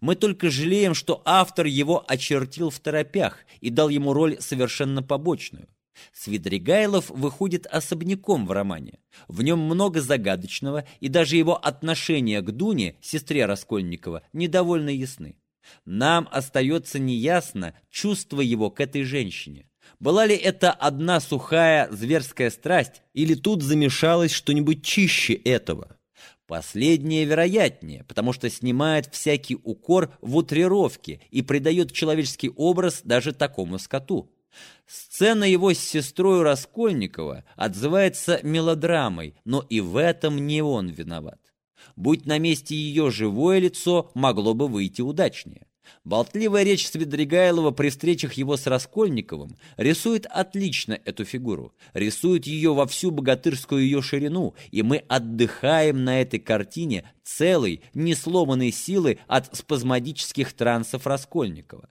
Мы только жалеем, что автор его очертил в торопях и дал ему роль совершенно побочную. Свидригайлов выходит особняком в романе. В нем много загадочного, и даже его отношения к Дуне, сестре Раскольникова, недовольно ясны. Нам остается неясно чувство его к этой женщине. Была ли это одна сухая зверская страсть, или тут замешалось что-нибудь чище этого? Последнее вероятнее, потому что снимает всякий укор в утрировке и придает человеческий образ даже такому скоту. Сцена его с сестрой Раскольникова отзывается мелодрамой, но и в этом не он виноват. Будь на месте ее живое лицо, могло бы выйти удачнее. Болтливая речь Свидригайлова при встречах его с Раскольниковым рисует отлично эту фигуру, рисует ее во всю богатырскую ее ширину, и мы отдыхаем на этой картине целой, несломанной силы от спазмодических трансов Раскольникова.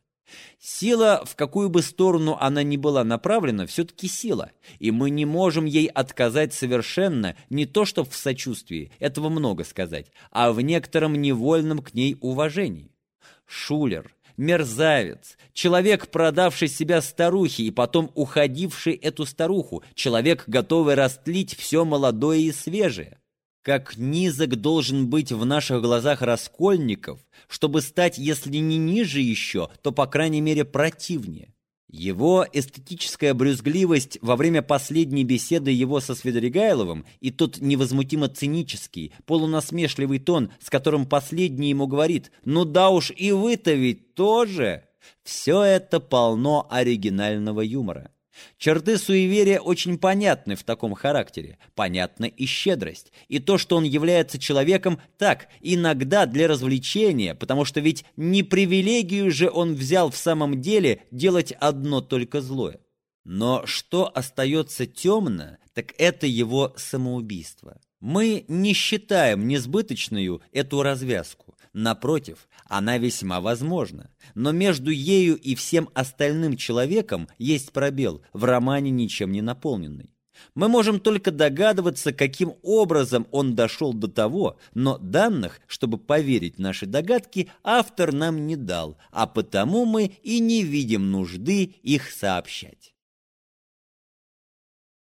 Сила, в какую бы сторону она ни была направлена, все-таки сила, и мы не можем ей отказать совершенно, не то что в сочувствии, этого много сказать, а в некотором невольном к ней уважении шулер, мерзавец, человек, продавший себя старухе и потом уходивший эту старуху, человек, готовый растлить все молодое и свежее. Как низок должен быть в наших глазах Раскольников, чтобы стать, если не ниже еще, то, по крайней мере, противнее. Его эстетическая брюзгливость во время последней беседы его со Свидригайловым и тот невозмутимо цинический, полунасмешливый тон, с которым последний ему говорит «Ну да уж и вы-то ведь тоже!» Все это полно оригинального юмора. Черты суеверия очень понятны в таком характере, понятна и щедрость, и то, что он является человеком так, иногда для развлечения, потому что ведь не привилегию же он взял в самом деле делать одно только злое. Но что остается темно, так это его самоубийство. Мы не считаем несбыточную эту развязку. Напротив, она весьма возможна. Но между ею и всем остальным человеком есть пробел, в романе ничем не наполненный. Мы можем только догадываться, каким образом он дошел до того, но данных, чтобы поверить наши догадки, автор нам не дал, а потому мы и не видим нужды их сообщать.